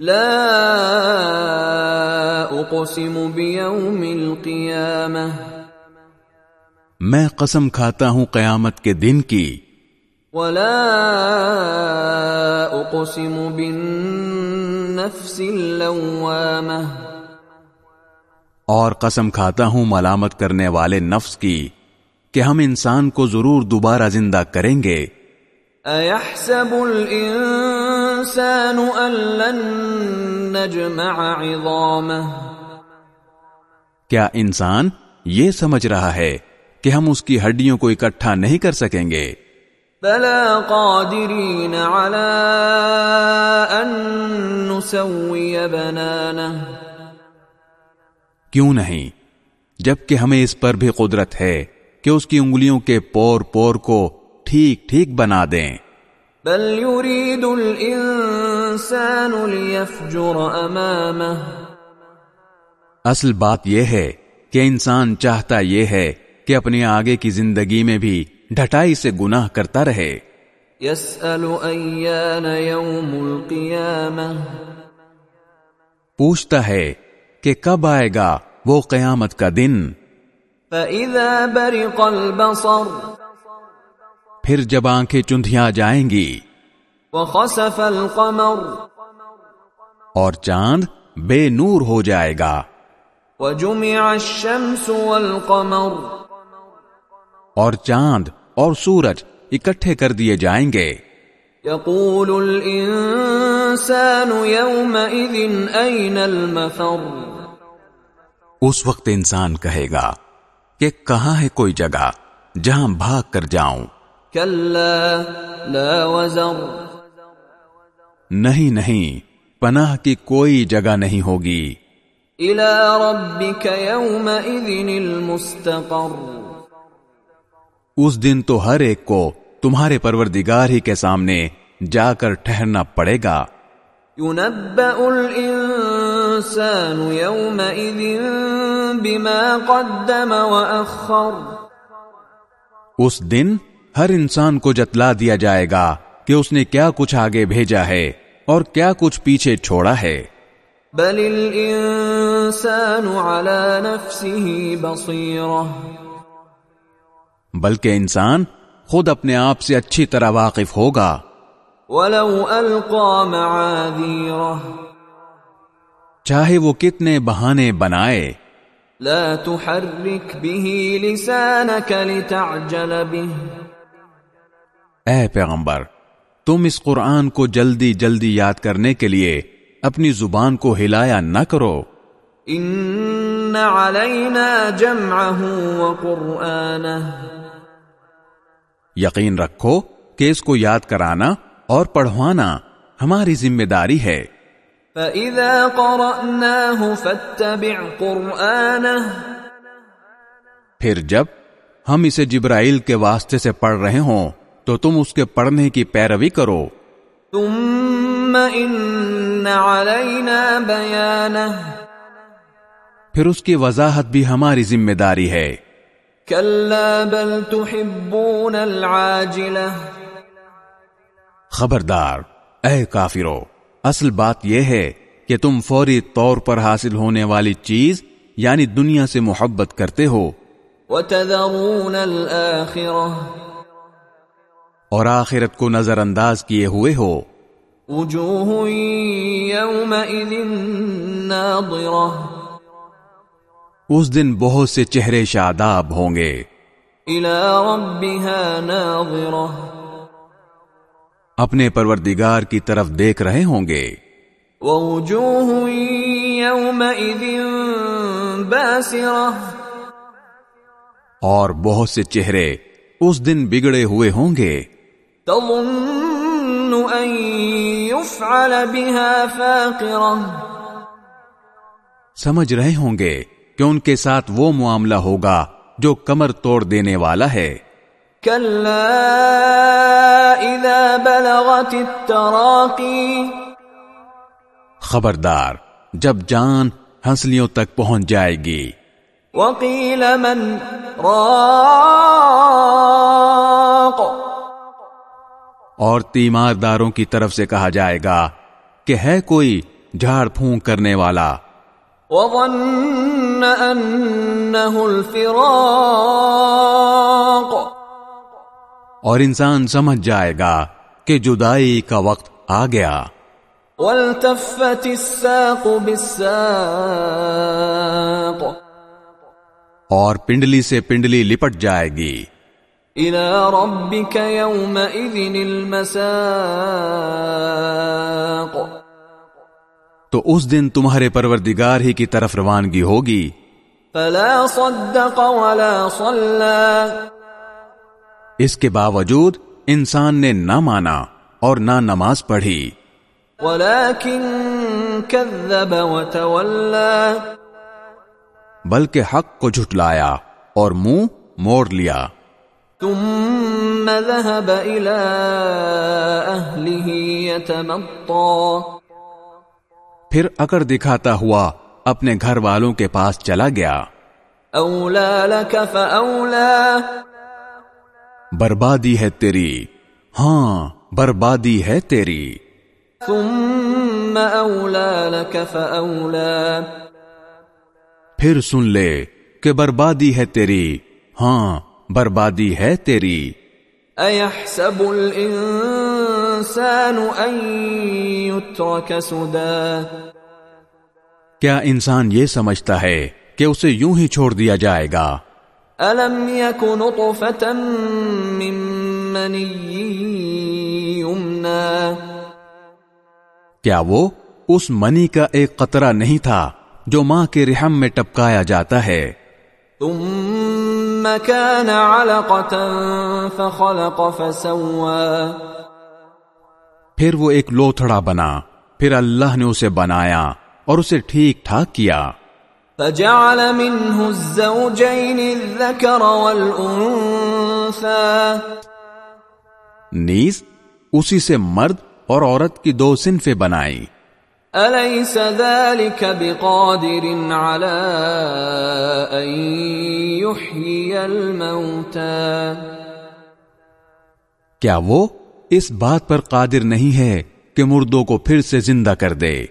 لا اقسم بیوم القیامہ میں قسم کھاتا ہوں قیامت کے دن کی۔ ولا اقسم بالنفس اللوامہ اور قسم کھاتا ہوں ملامت کرنے والے نفس کی کہ ہم انسان کو ضرور دوبارہ زندہ کریں گے۔ ایحسب الانسان ان لن نجمع عظامہ کیا انسان یہ سمجھ رہا ہے کہ ہم اس کی ہڈیوں کو اکٹھا نہیں کر سکیں گے؟ بلا قادرین علی ان نسوی بنانہ کیوں نہیں؟ جبکہ ہمیں اس پر بھی قدرت ہے کہ اس کی انگلیوں کے پور پور کو ٹھیک ٹھیک بنا دیں۔ بل يريد الانسان ليفجر امامه اصل بات یہ ہے کہ انسان چاہتا یہ ہے کہ اپنے آگے کی زندگی میں بھی ڈھٹائی سے گناہ کرتا رہے۔ يسأل ايان يوم القيامه پوچھتا ہے کہ کب آئے گا وہ قیامت کا دن؟ فاذا برق البصر پھر جب آنکھیں چندھیاں جائیں گی۔ وخسف القمر۔ اور چاند بے نور ہو جائے گا۔ وجمع الشمس والقمر۔ اور چاند اور سورج اکٹھے کر دیے جائیں گے۔ يقول الانسان المفر؟ اس وقت انسان کہے گا کہ کہاں ہے کوئی جگہ جہاں بھاگ کر جاؤں؟ لا وزر۔ نہیں نہیں پناہ کی کوئی جگہ نہیں ہوگی۔ الى ربك يومئذ المستقر۔ اس دن تو ہر ایک کو تمہارے پروردگار ہی کے سامنے جا کر ٹھہرنا پڑے گا۔ ينبأ الانسان يومئذ بما قدم واخر اس دن ہر انسان کو جتلا دیا جائے گا کہ اس نے کیا کچھ آگے بھیجا ہے اور کیا کچھ پیچھے چھوڑا ہے۔ بل الانسان على نفسه بلکہ انسان خود اپنے آپ سے اچھی طرح واقف ہوگا۔ ولو القى معاذيره۔ چاہے وہ کتنے بہانے بنائے۔ لا تحرك به لسانك لتعجل به۔ اے پیغمبر تم اس قرآن کو جلدی جلدی یاد کرنے کے لیے اپنی زبان کو ہلایا نہ کرو۔ ان علينا جمعه وقرانه یقین رکھو کہ اس کو یاد کرانا اور پڑھوانا ہماری ذمہ داری ہے۔ فاذا قراناه فاتبع قرانه پھر جب ہم اسے جبرائیل کے واسطے سے پڑھ رہے ہوں تو تم اس کے پڑھنے کی پیروی کرو۔ ثم ان پھر اس کی وضاحت بھی ہماری ذمہ داری ہے۔ بل تحبون خبردار اے کافرو اصل بات یہ ہے کہ تم فوری طور پر حاصل ہونے والی چیز یعنی دنیا سے محبت کرتے ہو۔ وتذرون اور آخرت کو نظر انداز کیے ہوئے ہو۔ ناظره اس دن بہت سے چہرے شاداب ہوں گے۔ الى ربها اپنے پروردگار کی طرف دیکھ رہے ہوں گے۔ باسره اور بہت سے چہرے اس دن بگڑے ہوئے ہوں گے۔ تظن ان يفعل بها سمجھ رہے ہوں گے کہ ان کے ساتھ وہ معاملہ ہوگا جو کمر توڑ دینے والا ہے۔ كلا إذا بلغت التراقي. خبردار جب جان ہنسلیوں تک پہنچ جائے گی۔ وقيل من راق. اور تیمارداروں کی طرف سے کہا جائے گا کہ ہے کوئی جھاڑ پھونک کرنے والا۔ وظن أنه الفراق۔ اور انسان سمجھ جائے گا کہ جدائی کا وقت آ گیا۔ والتفت الساق بالساق۔ اور پنڈلی سے پنڈلی لپٹ جائے گی۔ إلى ربك يومئذ المساق تو اس دن تمہارے پروردگار ہی کی طرف روانگی ہوگی۔ فلا صدق ولا صلى اس کے باوجود انسان نے نہ مانا اور نہ نماز پڑھی۔ ولكن كذب وتولى بلکہ حق کو جھٹلایا اور منہ موڑ لیا۔ ثم ذهب إلى أهله يتمطى پھر اکڑ دکھاتا ہوا اپنے گھر والوں کے پاس چلا گیا۔ أولى لك فأولى بربادی ہے تیری۔ ہاں بربادی ہے تیری۔ ثم أولى لك فأولى پھر سن لے کہ بربادی ہے تیری۔ ہاں بربادی ہے تیری۔ أن يترك سدى؟ کیا انسان یہ سمجھتا ہے کہ اسے یوں ہی چھوڑ دیا جائے گا؟ ألم يك نطفة من مني يمنى؟ کیا وہ اس منی کا ایک قطرہ نہیں تھا جو ماں کے رحم میں ٹپکایا جاتا ہے؟ ثم كان علقة فخلق فسوى. پھر وہ ایک لوتھڑا بنا پھر اللہ نے اسے بنایا اور اسے ٹھیک ٹھاک کیا۔ فجعل منه الزوجين الذكر والأنثى. نیز اسی سے مرد اور عورت کی دو صنفیں بنائی۔ أليس ذلك بقادر على أن يحيي الموتى؟ کیا وہ اس بات پر قادر نہیں ہے کہ مردوں کو پھر سے زندہ کر دے؟